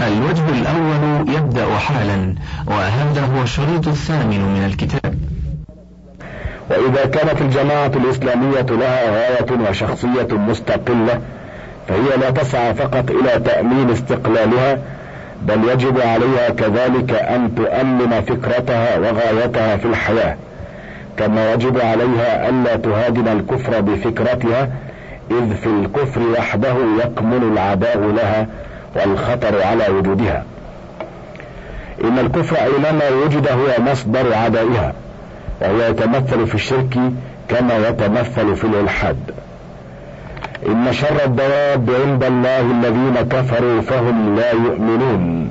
الوجه الأول يبدأ حالا وهذا هو الشريط الثامن من الكتاب. وإذا كانت الجماعة الإسلامية لها غاية وشخصية مستقلة فهي لا تسعى فقط إلى تأمين استقلالها بل يجب عليها كذلك أن تؤمن فكرتها وغايتها في الحياة. كما يجب عليها ألا تهاجم الكفر بفكرتها إذ في الكفر وحده يكمن العداء لها والخطر على وجودها. إن الكفر أينما وجد هو مصدر عدائها وهو يتمثل في الشرك كما يتمثل في الإلحاد. إن شر الدواب عند الله الذين كفروا فهم لا يؤمنون.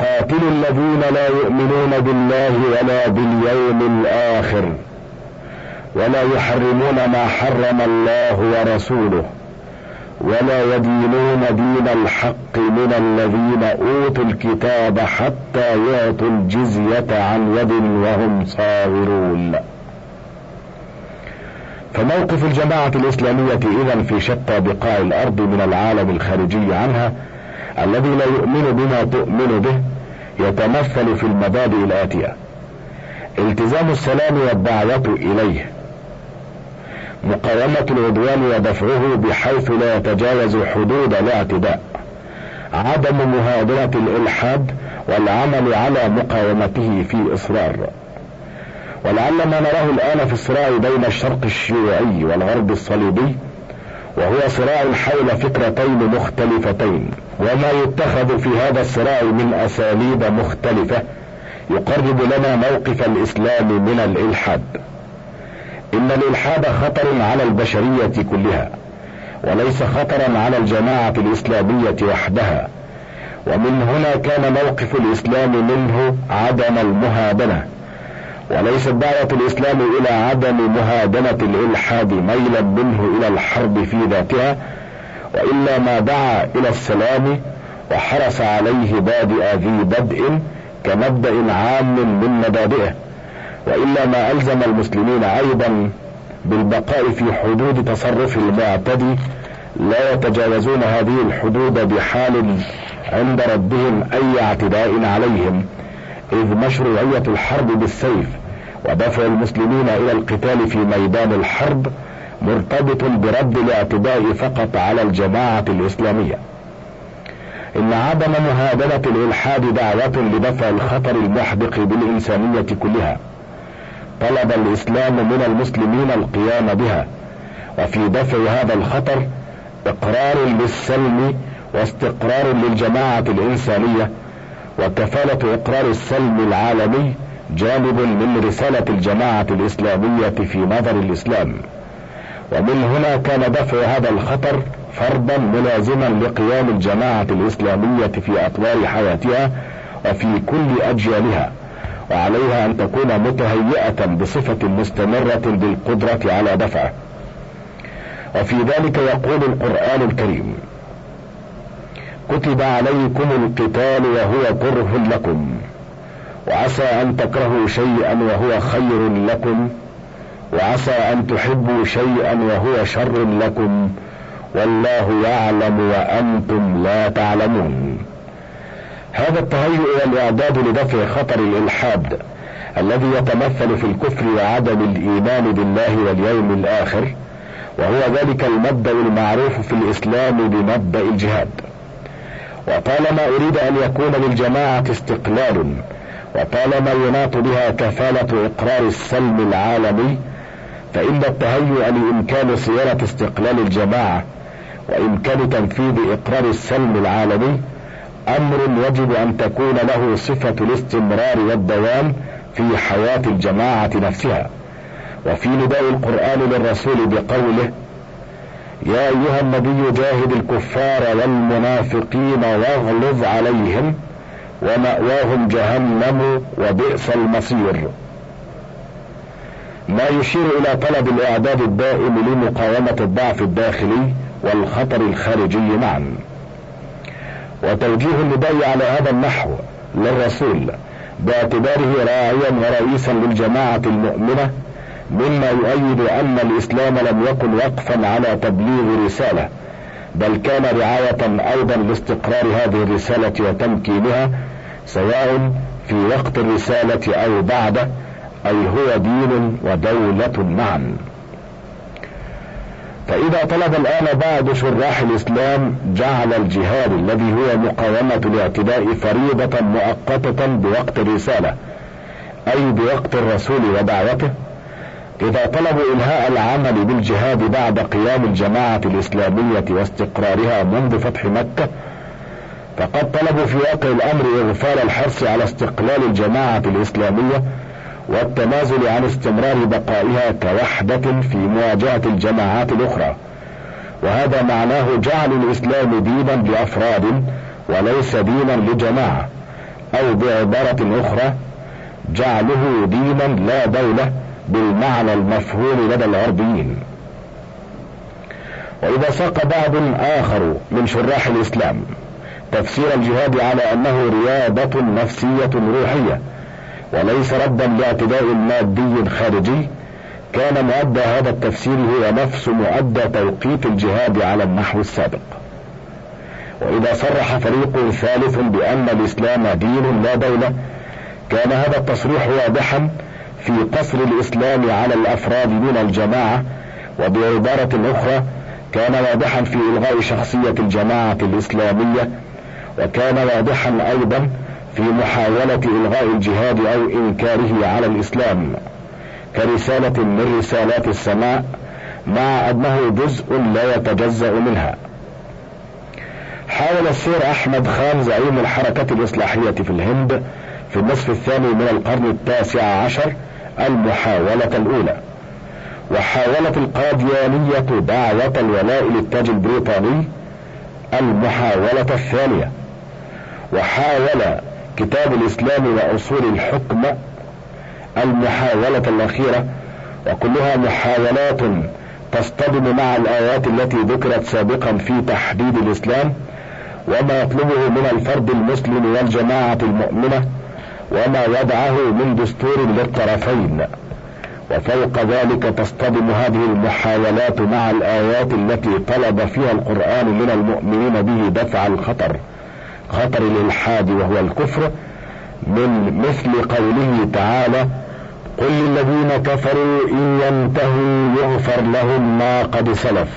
قاتلوا الذين لا يؤمنون بالله ولا باليوم الآخر ولا يحرمون ما حرم الله ورسوله ولا يدينون دين الحق من الذين أوتوا الكتاب حتى يعطوا الجزية عن يد وهم صاغرون. فموقف الجماعة الإسلامية اذا في شتى بقاع الأرض من العالم الخارجي عنها الذي لا يؤمن بما تؤمن به يتمثل في المبادئ الآتية. التزام السلام والدعوة إليه. مقاومة العدوان ودفعه بحيث لا يتجاوز حدود الاعتداء. عدم مهادنة الإلحاد والعمل على مقاومته في إصرار. ولعل ما نراه الآن في الصراع بين الشرق الشيوعي والغرب الصليبي وهو صراع حول فكرتين مختلفتين. وما يتخذ في هذا الصراع من أساليب مختلفة يقرب لنا موقف الإسلام من الإلحاد. إن الإلحاد خطر على البشرية كلها وليس خطرا على الجماعة الإسلامية وحدها. ومن هنا كان موقف الإسلام منه عدم المهادنة وليست دعوة الإسلام إلى عدم مهادنة الإلحاد ميلا منه إلى الحرب في ذاتها وإلا ما دعا إلى السلام وحرص عليه بادئ ذي بدء كمبدأ عام من مبادئه. وإلا ما ألزم المسلمين أيضا بالبقاء في حدود تصرف المعتدي لا يتجاوزون هذه الحدود بحال عند ربهم أي اعتداء عليهم إذ مشروعية الحرب بالسيف ودفع المسلمين إلى القتال في ميدان الحرب مرتبط برد الاعتداء فقط على الجماعة الإسلامية. إن عدم مهادنه الإلحاد دعوة لدفع الخطر المحدق بالإنسانية كلها طلب الإسلام من المسلمين القيام بها. وفي دفع هذا الخطر إقرار للسلم واستقرار للجماعة الإنسانية وكفالة إقرار السلم العالمي جانب من رسالة الجماعة الإسلامية في نظر الإسلام. ومن هنا كان دفع هذا الخطر فرضا ملازما لقيام الجماعة الإسلامية في أطوار حياتها وفي كل أجيالها وعليها أن تكون متهيئة بصفة مستمرة بالقدرة على دفعه. وفي ذلك يقول القرآن الكريم كتب عليكم القتال وهو كره لكم وعسى أن تكرهوا شيئا وهو خير لكم وعسى أن تحبوا شيئا وهو شر لكم والله يعلم وأنتم لا تعلمون. هذا التهيؤ والاعداد لدفع خطر الإلحاد الذي يتمثل في الكفر وعدم الإيمان بالله واليوم الآخر وهو ذلك المبدأ المعروف في الإسلام بمبدأ الجهاد. وطالما أريد أن يكون للجماعة استقلال وطالما يناط بها كفالة إقرار السلم العالمي فإن التهيؤ لإمكان صيانة استقلال الجماعة وإمكان تنفيذ إقرار السلم العالمي أمر يجب أن تكون له صفة الاستمرار والدوام في حياة الجماعة نفسها. وفي نداء القرآن للرسول بقوله يا أيها النبي جاهد الكفار والمنافقين واغلظ عليهم ومأواهم جهنم وبئس المصير. ما يشير إلى طلب الإعداد الدائم لمقاومة الضعف الداخلي والخطر الخارجي معا. وتوجيه النداء على هذا النحو للرسول باعتباره راعيا ورئيسا للجماعة المؤمنة مما يؤيد أن الإسلام لم يكن وقفا على تبليغ رسالة بل كان رعاية أيضا لاستقرار هذه الرسالة وتمكينها سواء في وقت الرسالة أو بعده أي هو دين ودولة معا فإذا طلب الآن بعض شراح الإسلام جعل الجهاد الذي هو مقاومة الاعتداء فريضة مؤقتة بوقت الرسالة أي بوقت الرسول ودعوته. إذا طلبوا إنهاء العمل بالجهاد بعد قيام الجماعة الإسلامية واستقرارها منذ فتح مكة فقد طلبوا في واقع الأمر إغفال الحرص على استقلال الجماعة الإسلامية والتنازل عن استمرار بقائها كوحدة في مواجهة الجماعات الأخرى. وهذا معناه جعل الإسلام دينا لأفراد وليس دينا لجماعة أو بعبارة أخرى جعله دينا لا دولة بالمعنى المفهوم لدى الغربيين وإذا ساق بعض آخر من شراح الإسلام تفسير الجهاد على أنه رياضة نفسية روحية وليس ردا لاعتداء مادي خارجي كان مؤدى هذا التفسير هو نفس مؤدى توقيت الجهاد على النحو السابق. وإذا صرح فريق ثالث بأن الإسلام دين لا دولة كان هذا التصريح واضحا في قصر الإسلام على الأفراد من الجماعة. وبعبارة أخرى كان واضحا في إلغاء شخصية الجماعة الإسلامية. وكان واضحا أيضا في محاولة إلغاء الجهاد أو إنكاره على الإسلام كرسالة من رسالات السماء مع أنه جزء لا يتجزأ منها. حاول السير أحمد خان زعيم الحركة الإصلاحية في الهند في النصف الثاني من القرن التاسع عشر المحاولة الأولى. وحاولت القاديانية دعوة الولاء للتاج البريطاني المحاولة الثانية. وحاول كتاب الإسلام وأصول الحكم المحاولة الأخيرة وكلها محاولات تصطدم مع الآيات التي ذكرت سابقا في تحديد الإسلام وما يطلبه من الفرد المسلم والجماعة المؤمنة وما وضعه من دستور للطرفين. وفوق ذلك تصطدم هذه المحاولات مع الآيات التي طلب فيها القرآن من المؤمنين به دفع الخطر. خطر الإلحاد وهو الكفر من مثل قوله تعالى قل للذين كفروا إن ينتهوا يغفر لهم ما قد سلف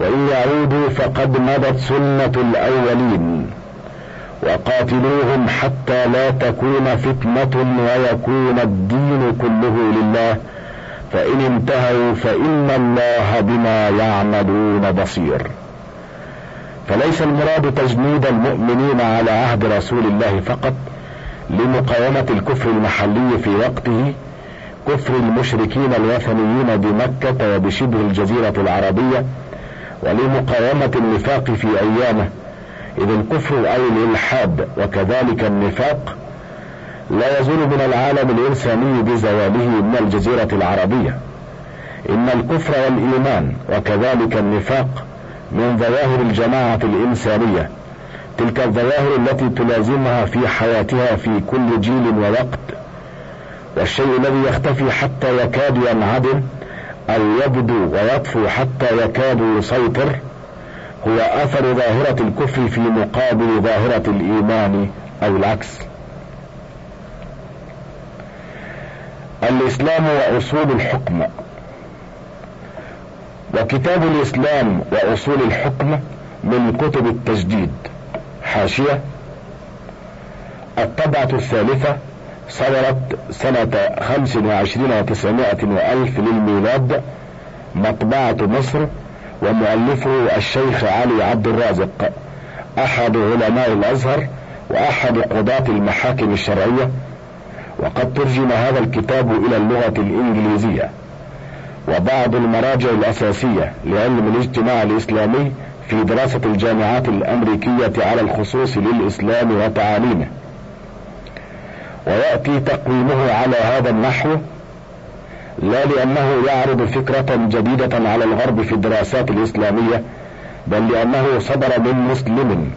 وإن يعودوا فقد مضت سنة الأولين وقاتلوهم حتى لا تكون فتنة ويكون الدين كله لله فإن انتهوا فإن الله بما يعملون بصير فليس المراد تجنيد المؤمنين على عهد رسول الله فقط لمقاومة الكفر المحلي في وقته كفر المشركين الوثنيين بمكة وبشبه الجزيرة العربية ولمقاومة النفاق في أيامه. إذ الكفر أي الإلحاد وكذلك النفاق لا يزول من العالم الإنساني بزواله من الجزيرة العربية. إن الكفر والإيمان وكذلك النفاق من ظواهر الجماعة الإنسانية. تلك الظواهر التي تلازمها في حياتها في كل جيل ووقت. والشيء الذي يختفي حتى يكاد ينعدم أو يبدو ويطفو حتى يكاد يسيطر هو أثر ظاهرة الكفر في مقابل ظاهرة الإيمان أو العكس. الإسلام وأصول الحكم. وكتاب الإسلام وأصول الحكم من كتب التجديد. حاشية. الطبعة الثالثة صدرت سنة خمس وعشرين وتسعمائة وألف للميلاد مطبعة مصر ومؤلفه الشيخ علي عبد الرازق أحد علماء الأزهر وأحد قضاة المحاكم الشرعية. وقد ترجم هذا الكتاب إلى اللغة الإنجليزية. وبعض المراجع الأساسية لعلم الاجتماع الإسلامي في دراسة الجامعات الأمريكية على الخصوص للإسلام وتعاليمه. ويأتي تقويمه على هذا النحو لا لأنه يعرض فكرة جديدة على الغرب في الدراسات الإسلامية بل لأنه صدر من مسلم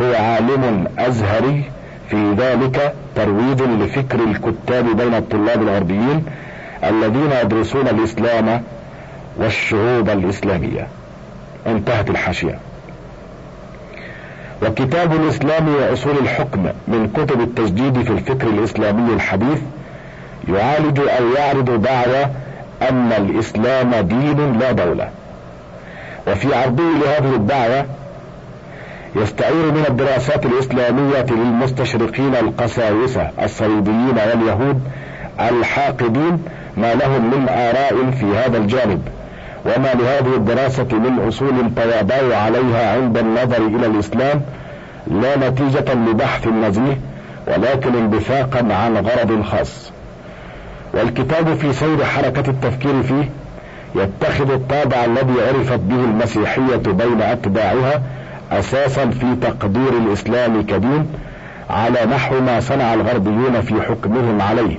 هو عالم أزهري في ذلك ترويج لفكر الكتاب بين الطلاب الغربيين الذين يدرسون الإسلام والشعوب الإسلامية. انتهت الحاشية. وكتاب الإسلام وأصول الحكم من كتب التجديد في الفكر الإسلامي الحديث يعالج أو يعرض دعوى أن الإسلام دين لا دولة. وفي عرضه لهذه الدعوة يستعير من الدراسات الإسلامية للمستشرقين القساوسة الصليبيين واليهود الحاقدين ما لهم من آراء في هذا الجانب وما لهذه الدراسة من أصول توابعوا عليها عند النظر إلى الإسلام لا نتيجة لبحث نزيه ولكن انبثاقا عن غرض خاص. والكتاب في سير حركة التفكير فيه يتخذ الطابع الذي عرفت به المسيحية بين أتباعها أساسا في تقدير الإسلام كدين على نحو ما صنع الغربيون في حكمهم عليه.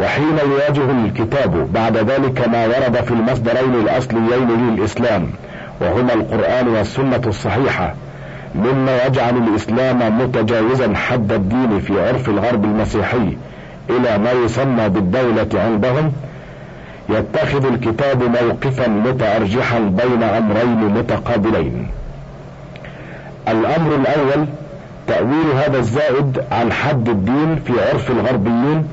وحين يواجه الكتاب بعد ذلك ما ورد في المصدرين الأصليين للإسلام وهما القرآن والسنة الصحيحة مما يجعل الإسلام متجاوزا حد الدين في عرف الغرب المسيحي إلى ما يسمى بالدولة عندهم. يتخذ الكتاب موقفا متأرجحا بين أمرين متقابلين. الأمر الأول تأويل هذا الزائد عن حد الدين في عرف الغربيين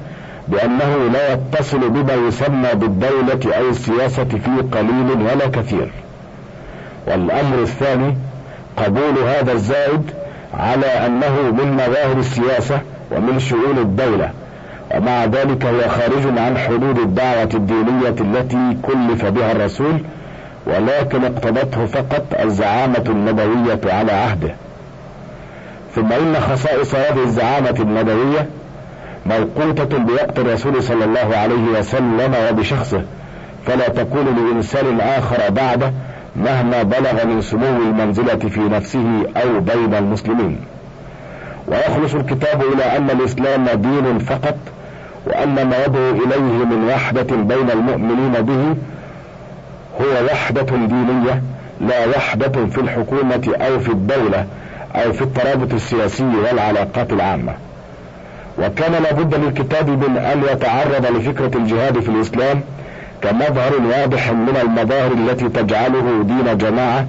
بأنه لا يتصل بما يسمى بالدولة أو السياسة في قليل ولا كثير. والأمر الثاني قبول هذا الزائد على أنه من مظاهر السياسة ومن شؤون الدولة. ومع ذلك هو خارج عن حدود الدعوة الدينية التي كلف بها الرسول ولكن اقتضته فقط الزعامة النبوية على عهده. ثم إن خصائص هذه الزعامة النبوية موقوتة بوقت الرسول صلى الله عليه وسلم وبشخصه. فلا تكون لإنسان آخر بعده مهما بلغ من سمو المنزلة في نفسه أو بين المسلمين. ويخلص الكتاب إلى أن الإسلام دين فقط وأن ما يدعو إليه من وحدة بين المؤمنين به هو وحدة دينية لا وحدة في الحكومة أو في الدولة أو في الترابط السياسي والعلاقات العامة. وكان لابد للكتاب من أن يتعرض لفكرة الجهاد في الإسلام كمظهر واضح من المظاهر التي تجعله دين جماعة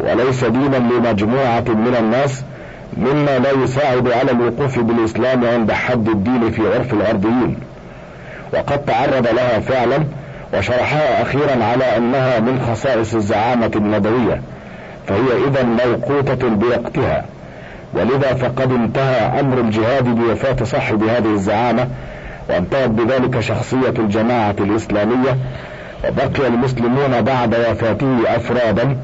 وليس دينا لمجموعة من الناس مما لا يساعد على الوقوف بالإسلام عند حد الدين في عرف الغربيين. وقد تعرض لها فعلا وشرحها أخيرا على أنها من خصائص الزعامة النبوية فهي إذا موقوتة بوقتها. ولذا فقد انتهى أمر الجهاد بوفاة صاحب هذه الزعامة وانتهت بذلك شخصية الجماعة الإسلامية وبقي المسلمون بعد وفاته أفرادا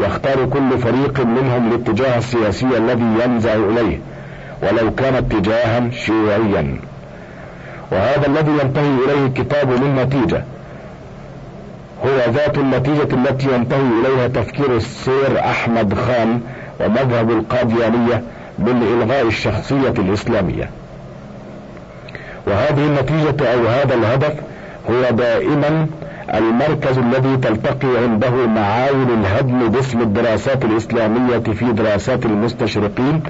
يختار كل فريق منهم الاتجاه السياسي الذي ينزع إليه ولو كان اتجاها شيوعيا. وهذا الذي ينتهي إليه الكتاب من نتيجة. هو ذات النتيجة التي ينتهي إليها تفكير السير أحمد خان ومذهب القاديانية من إلغاء الشخصية الإسلامية. وهذه النتيجة أو هذا الهدف هو دائما المركز الذي تلتقي عنده معاول الهدم باسم الدراسات الإسلامية في دراسات المستشرقين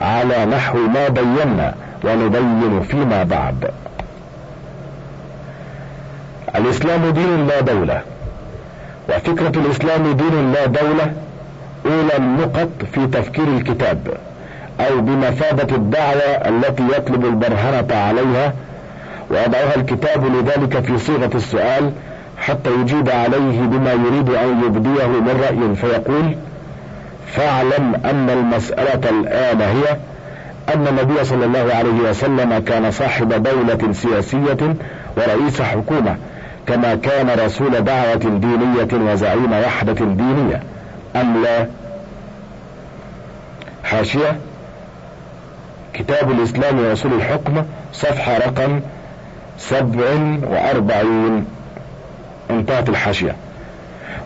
على نحو ما بينا ونبين فيما بعد. الإسلام دين لا دولة وفكرة الإسلام دين لا دولة أولى النقط في تفكير الكتاب أو بمثابة الدعوة التي يطلب البرهنة عليها ويضعها الكتاب لذلك في صيغة السؤال حتى يجيب عليه بما يريد أن يبديه من رأي فيقول فاعلم أن المسألة الآن هي أن النبي صلى الله عليه وسلم كان صاحب دولة سياسية ورئيس حكومة كما كان رسول دعوة دينية وزعيم وحدة دينية. أم لا؟ حاشية. كتاب الإسلام وأصول الحكم صفحة رقم سبع وأربعين. انتهت الحاشية.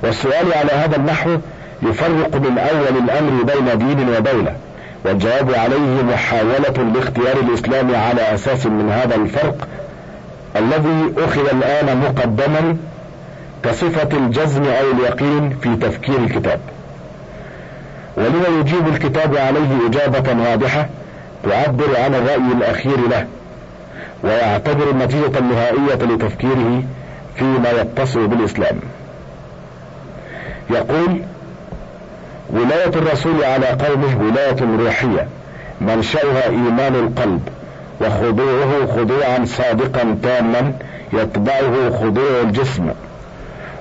والسؤال على هذا النحو يفرق من أول الأمر بين دين ودولة والجواب عليه محاولة لاختيار الإسلام على أساس من هذا الفرق الذي أخذ الآن مقدما كصفة الجزم أو اليقين في تفكير الكتاب. ولما يجيب الكتاب عليه إجابة واضحة تعبر عن الرأي الأخير له ويعتبر النتيجة النهائية لتفكيره فيما يتصل بالإسلام. يقول ولاية الرسول على قومه ولاية روحية منشأها إيمان القلب وخضوعه خضوعا صادقا تاما يتبعه خضوع الجسم.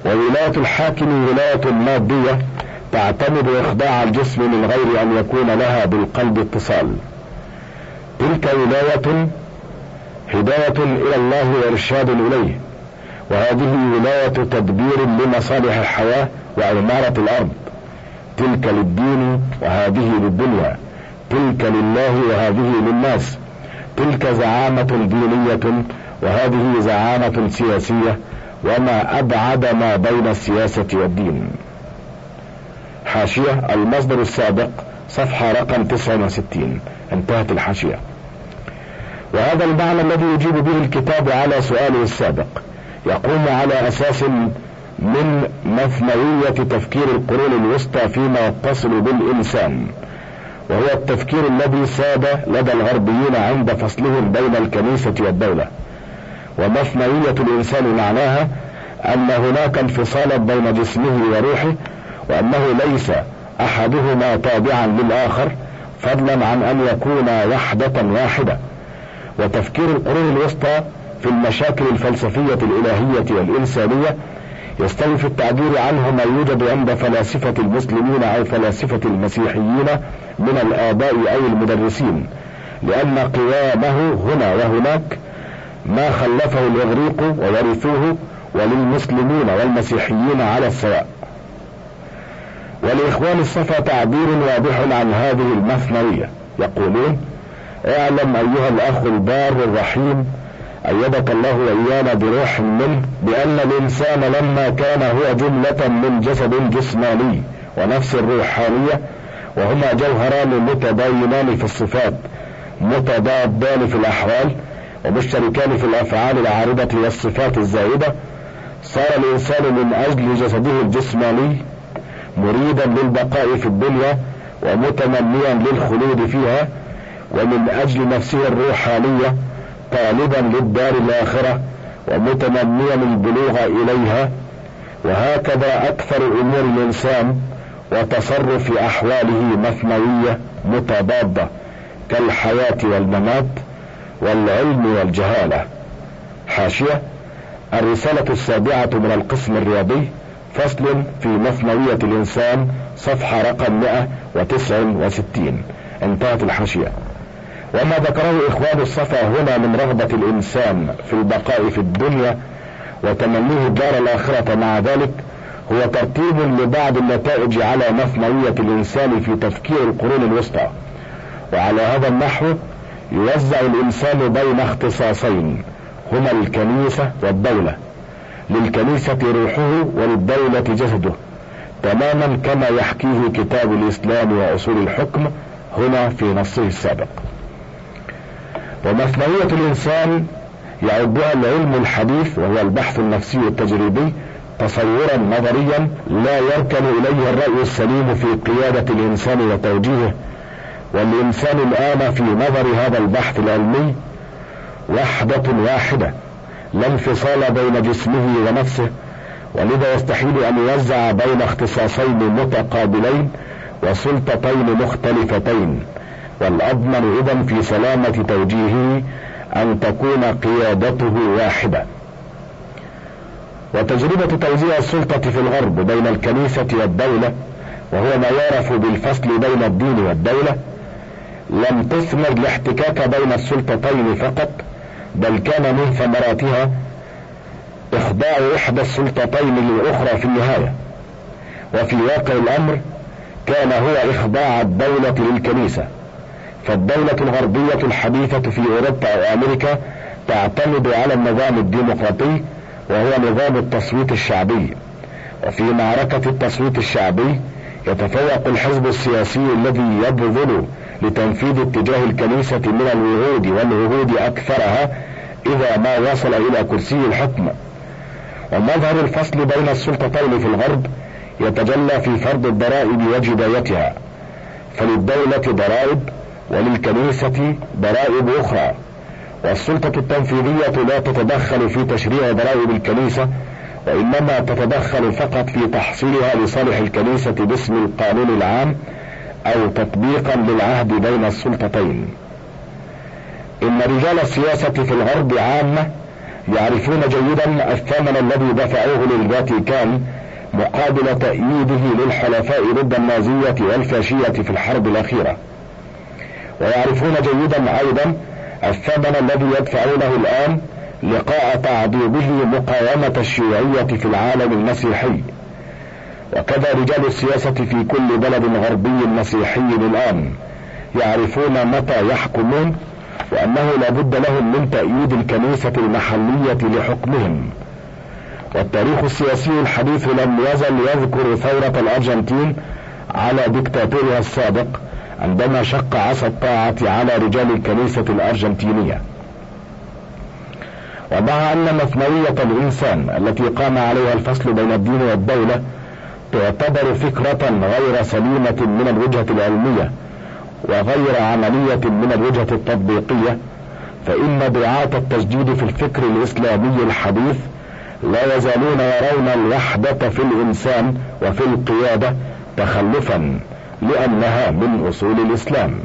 وولاية الحاكم ولاية مادية تعتمد إخضاع الجسم من غير أن يكون لها بالقلب اتصال. تلك ولاية هداية إلى الله وإرشاد إليه. وهذه ولاية تدبير لمصالح الحياة وعمارة الأرض. تلك للدين وهذه للدنيا. تلك لله وهذه للناس. تلك زعامة دينية وهذه زعامة سياسية. وما أبعد ما بين السياسة والدين. حاشية المصدر السابق صفحة رقم 69 انتهت الحاشية. وهذا المعنى الذي يجيب به الكتاب على سؤاله السابق. يقوم على أساس من مثنوية تفكير القرون الوسطى فيما يتصل بالإنسان وهو التفكير الذي ساد لدى الغربيين عند فصلهم بين الكنيسة والدولة. ومثنوية الإنسان معناها أن هناك انفصالا بين جسمه وروحه وأنه ليس أحدهما تابعا للآخر فضلا عن أن يكونا وحدة واحدة. وتفكير القرون الوسطى في المشاكل الفلسفية الإلهية والإنسانية يستوي في التعبير عنه ما يوجد عند فلاسفة المسلمين أو فلاسفة المسيحيين من الآباء أو المدرسين لأن قوامه هنا وهناك ما خلفه الإغريق وورثوه وللمسلمين والمسيحيين على السواء. ولإخوان الصفا تعبير واضح عن هذه المثنوية يقولون اعلم أيها الأخ البار الرحيم أيدك الله وإيانا بروح منه بأن الإنسان لما كان هو جملة من جسد جسماني ونفس روحانية وهما جوهران متباينان في الصفات متضادان في الأحوال ومشتركان في الأفعال العارضة والصفات الزائدة. صار الإنسان من أجل جسده الجسماني مريدا للبقاء في الدنيا ومتمنيا للخلود فيها ومن أجل نفسه الروحانية طالبا للدار الآخرة ومتمنيا البلوغ إليها. وهكذا أكثر أمور الإنسان وتصرف أحواله مثنوية متضادة كالحياة والممات والعلم والجهالة. حاشية الرسالة السابعة من القسم الرياضي فصل في مثنوية الإنسان صفحة رقم 169 انتهت الحاشية. وما ذكره إخوان الصفا هنا من رغبة الإنسان في البقاء في الدنيا وتمنيه الدار الآخرة مع ذلك هو ترتيب لبعض النتائج على مثنوية الإنسان في تفكير القرون الوسطى. وعلى هذا النحو يوزع الإنسان بين اختصاصين هما الكنيسة والدولة. للكنيسة روحه وللدولة جسده تماما كما يحكيه كتاب الإسلام وأصول الحكم هنا في نصه السابق. ومثنوية الإنسان يعدها العلم الحديث وهو البحث النفسي التجريبي تصورا نظريا لا يركن إليه الرأي السليم في قيادة الإنسان وتوجيهه والإنسان الآن في نظر هذا البحث العلمي وحدة واحدة لا انفصال بين جسمه ونفسه ولذا يستحيل أن يوزع بين اختصاصين متقابلين وسلطتين مختلفتين. والأضمن إذا في سلامة توجيهه أن تكون قيادته واحدة. وتجربة توزيع السلطة في الغرب بين الكنيسة والدولة وهو ما يعرف بالفصل بين الدين والدولة لم تثمر الاحتكاك بين السلطتين فقط بل كان من ثمراتها إخضاع إحدى السلطتين للأخرى في النهاية. وفي واقع الأمر كان هو إخضاع الدولة للكنيسة. فالدولة الغربية الحديثة في أوروبا أو أمريكا تعتمد على النظام الديمقراطي وهو نظام التصويت الشعبي. وفي معركة التصويت الشعبي يتفوق الحزب السياسي الذي يبذل لتنفيذ اتجاه الكنيسة من الوعود والعهود أكثرها إذا ما وصل إلى كرسي الحكم. ومظهر الفصل بين السلطتين في الغرب يتجلى في فرض الضرائب وجبايتها فللدولة ضرائب وللكنيسة ضرائب أخرى. والسلطة التنفيذية لا تتدخل في تشريع ضرائب الكنيسة وإنما تتدخل فقط في تحصيلها لصالح الكنيسة باسم القانون العام أو تطبيقا للعهد بين السلطتين. إن رجال السياسة في الغرب عامة يعرفون جيدا الثمن الذي دفعوه للفاتيكان مقابل تأييده للحلفاء ضد النازية والفاشية في الحرب الأخيرة. ويعرفون جيدا أيضا الثمن الذي يدفعونه الآن لقاء تعضيده مقاومة الشيوعية في العالم المسيحي. وكذا رجال السياسة في كل بلد غربي مسيحي الآن يعرفون متى يحكمون وأنه لا بد لهم من تأييد الكنيسة المحلية لحكمهم. والتاريخ السياسي الحديث لم يزل يذكر ثورة الأرجنتين على دكتاتورها السابق عندما شق عصا الطاعة على رجال الكنيسة الأرجنتينية. ومع أن مثنوية الإنسان التي قام عليها الفصل بين الدين والدولة تعتبر فكرة غير سليمة من الوجهة العلمية وغير عملية من الوجهة التطبيقية فإن دعاة التجديد في الفكر الإسلامي الحديث لا يزالون يرون الوحدة في الإنسان وفي القيادة تخلفا لأنها من أصول الإسلام.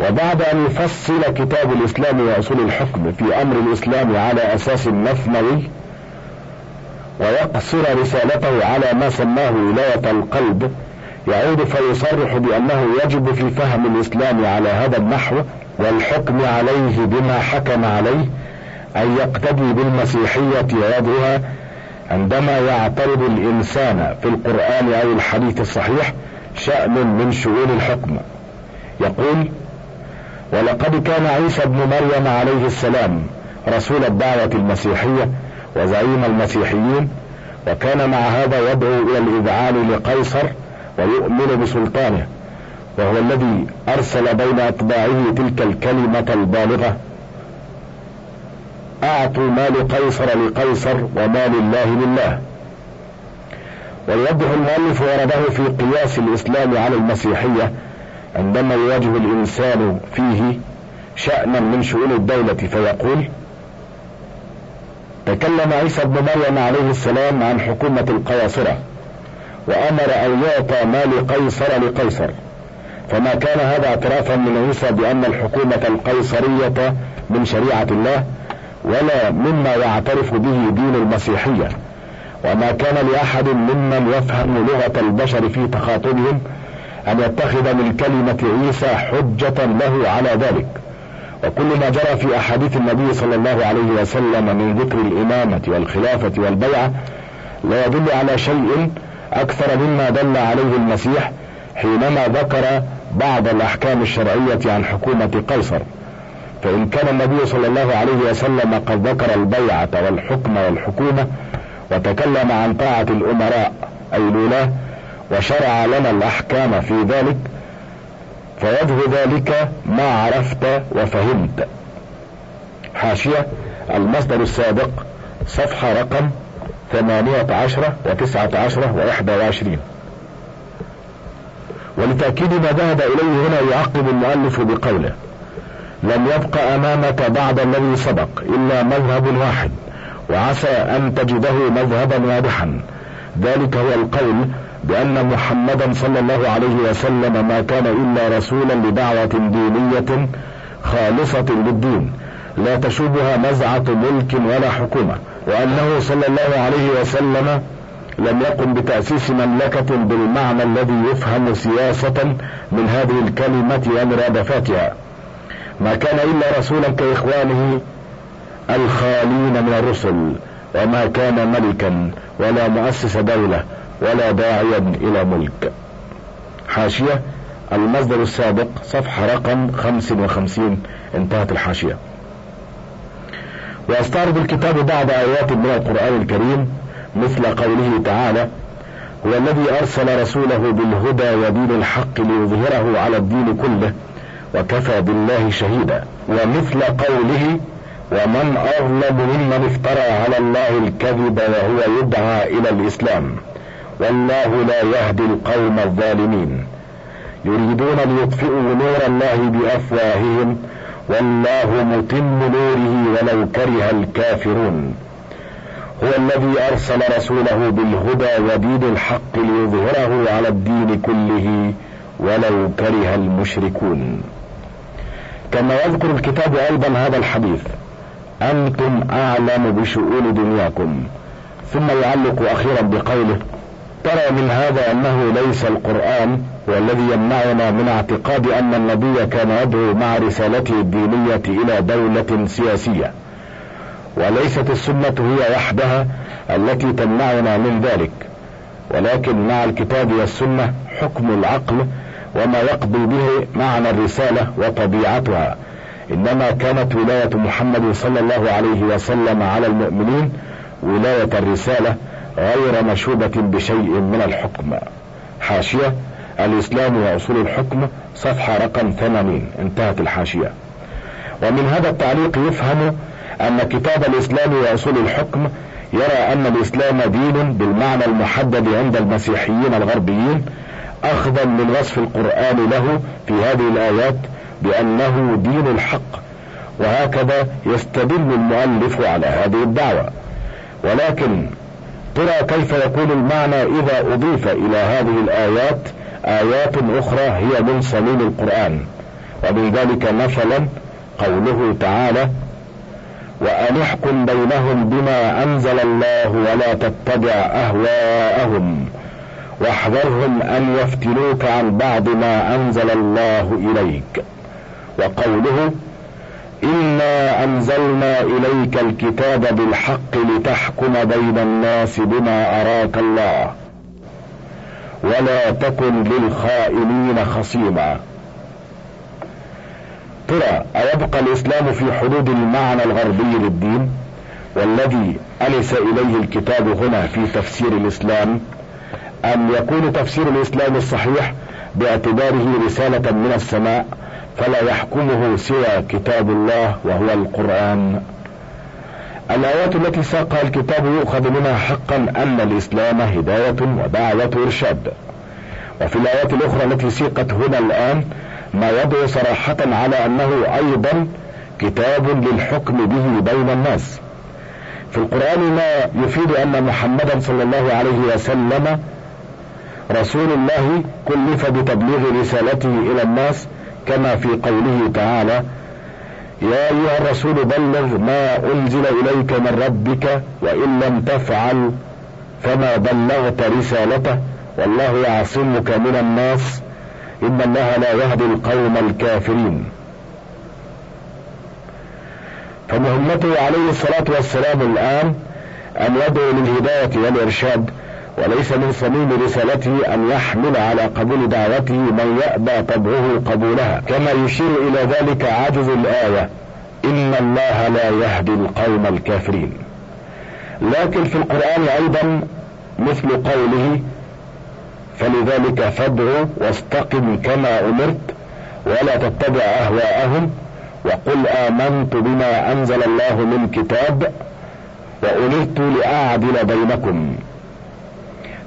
وبعد أن يفصل كتاب الإسلام وأصول الحكم في أمر الإسلام على أساس مثنوي ويقصر رسالته على ما سماه ولاية القلب. يعود فيصرح بأنه يجب في فهم الإسلام على هذا النحو والحكم عليه بما حكم عليه أن يقتدي بالمسيحية ويدعوها عندما يعترض الإنسان في القرآن أو الحديث الصحيح شأن من شؤون الحكم. يقول ولقد كان عيسى ابن مريم عليه السلام رسول الدعوة المسيحية وزعيم المسيحيين وكان مع هذا يدعو إلى الإذعان لقيصر ويؤمن بسلطانه وهو الذي أرسل بين أتباعه تلك الكلمة البالغة أعطوا ما لقيصر لقيصر وما لله لله. ويوضح المؤلف ورده في قياس الإسلام على المسيحية عندما يواجه الإنسان فيه شأنا من شؤون الدولة فيقول تكلم عيسى بن مريم عليه السلام عن حكومة القياصرة وأمر أن يعطى ما لقيصر لقيصر. فما كان هذا اعترافا من عيسى بأن الحكومة القيصرية من شريعة الله ولا مما يعترف به دين المسيحية. وما كان لأحد ممن يفهم لغة البشر في تخاطبهم أن يتخذ من كلمة عيسى حجة له على ذلك. وكل ما جرى في أحاديث النبي صلى الله عليه وسلم من ذكر الإمامة والخلافة والبيعة لا يدل على شيء أكثر مما دل عليه المسيح حينما ذكر بعض الأحكام الشرعية عن حكومة قيصر. فإن كان النبي صلى الله عليه وسلم قد ذكر البيعة والحكم والحكومة وتكلم عن طاعة الأمراء أي الولاة وشرع لنا الأحكام في ذلك فوجه ذلك ما عرفت وفهمت. حاشية المصدر السابق صفحة رقم ثمانية عشرة وتسعة عشرة وإحدى وعشرين. ولتأكيد ما ذهب إليه هنا يعقب المؤلف بقوله لم يبق أمامك بعد الذي سبق إلا مذهب واحد وعسى أن تجده مذهبا واضحا. ذلك هو القول بأن محمدا صلى الله عليه وسلم ما كان إلا رسولا لدعوة دينية خالصة للدين لا تشوبها نزعة ملك ولا حكومة وأنه صلى الله عليه وسلم لم يقم بتأسيس مملكة بالمعنى الذي يفهم سياسة من هذه الكلمة ومرادفاتها ما كان إلا رسولا كإخوانه الخالين من الرسل وما كان ملكا ولا مؤسس دولة ولا داعيا إلى ملك. حاشية المصدر السابق صفحة رقم 55 انتهت الحاشية. ويستعرض الكتاب بعض آيات من القرآن الكريم مثل قوله تعالى هو الذي أرسل رسوله بالهدى ودين الحق ليظهره على الدين كله وكفى بالله شهيدا ومثل قوله ومن أظلم ممن افترى على الله الكذب وهو يدعى إلى الإسلام والله لا يهدي القوم الظالمين. يريدون ليطفئوا نور الله بأفواههم. والله متم نوره ولو كره الكافرون. هو الذي أرسل رسوله بالهدى ودين الحق ليظهره على الدين كله ولو كره المشركون. كما يذكر الكتاب أيضا هذا الحديث أنتم أعلم بشؤون دنياكم. ثم يعلق أخيرا بقوله ترى من هذا أنه ليس القرآن هو الذي يمنعنا من اعتقاد أن النبي كان يدعو مع رسالته الدينية إلى دولة سياسية. وليست السنة هي وحدها التي تمنعنا من ذلك. ولكن مع الكتاب والسنة حكم العقل وما يقضي به معنى الرسالة وطبيعتها. إنما كانت ولاية محمد صلى الله عليه وسلم على المؤمنين ولاية الرسالة غير مشوبة بشيء من الحكم. حاشية الإسلام وأصول الحكم صفحة رقم 80 انتهت الحاشية. ومن هذا التعليق يفهم أن كتاب الإسلام وأصول الحكم يرى أن الإسلام دين بالمعنى المحدد عند المسيحيين الغربيين أخذا من وصف القرآن له في هذه الآيات بأنه دين الحق. وهكذا يستدل المؤلف على هذه الدعوة. ولكن ترى كيف يكون المعنى إذا أضيف إلى هذه الآيات آيات أخرى هي من صميم القرآن. ومن ذلك مثلا قوله تعالى وأن احكم بينهم بما أنزل الله ولا تتبع أهواءهم واحذرهم أن يفتنوك عن بعض ما أنزل الله إليك وقوله إنا أنزلنا إليك الكتاب بالحق لتحكم بين الناس بما أراك الله ولا تكن للخائنين خصيما ترى أيبقى الإسلام في حدود المعنى الغربي للدين والذي ألس إليه الكتاب هنا في تفسير الإسلام؟ أم يكون تفسير الإسلام الصحيح باعتباره رسالة من السماء فلا يحكمه سوى كتاب الله وهو القرآن. الآيات التي ساقها الكتاب يؤخذ منها حقا أن الإسلام هداية ودعوة إرشاد. وفي الآيات الأخرى التي سيقت هنا الآن ما يدعو صراحة على أنه أيضا كتاب للحكم به بين الناس. في القرآن ما يفيد أن محمدا صلى الله عليه وسلم رسول الله كلف بتبليغ رسالته إلى الناس كما في قوله تعالى يا أيها الرسول بلغ ما أنزل إليك من ربك وإن لم تفعل فما بلغت رسالته. والله يعصمك من الناس. إن الله لا يهدي القوم الكافرين. فمهمته عليه الصلاة والسلام الآن أن يدعو للهداية والإرشاد. وليس من صميم رسالته أن يحمل على قبول دعوته من يأبى طبعه قبولها. كما يشير إلى ذلك عجز الآية إن الله لا يهدي القوم الكافرين. لكن في القرآن أيضا مثل قوله فلذلك فادع واستقم كما أمرت ولا تتبع أهواءهم وقل آمنت بما أنزل الله من كتاب وأمرت لأعدل بينكم.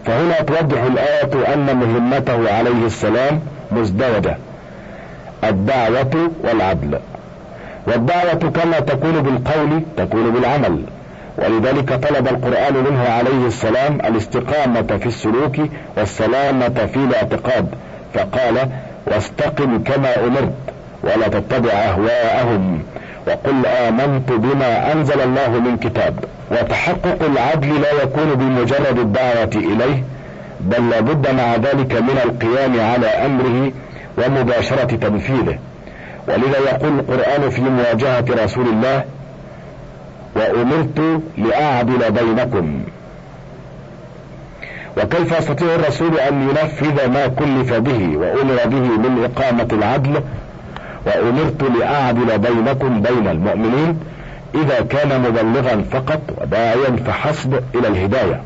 فهنا توضح الآية أن مهمته عليه السلام مزدوجة الدعوة والعدل. والدعوة كما تكون بالقول تكون بالعمل ولذلك طلب القرآن منه عليه السلام الاستقامة في السلوك والسلامة في الاعتقاد فقال واستقم كما أمرت ولا تتبع أهواءهم. وقل آمنت بما أنزل الله من كتاب. وتحقق العدل لا يكون بمجرد الدعوة إليه بل لابد مع ذلك من القيام على أمره ومباشرة تنفيذه. ولذا يقول القرآن في مواجهة رسول الله وأمرت لأعدل بينكم. وكيف يستطيع الرسول أن ينفذ ما كلف به وأمر به من إقامة العدل؟ وأمرت لأعدل بينكم بين المؤمنين إذا كان مبلغا فقط وداعيا فحسب إلى الهداية.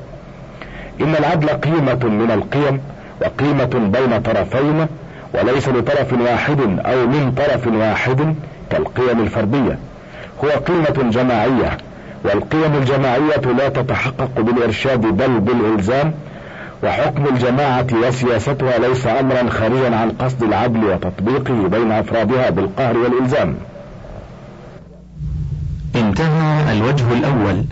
إن العدل قيمة من القيم وقيمة بين طرفين وليس لطرف واحد أو من طرف واحد كالقيم الفردية. هو قيمة جماعية والقيم الجماعية لا تتحقق بالإرشاد بل بالإلزام وحكم الجماعة وسياستها ليس أمرا خارجا عن قصد العدل وتطبيقه بين أفرادها بالقهر والإلزام. انتهى الوجه الأول.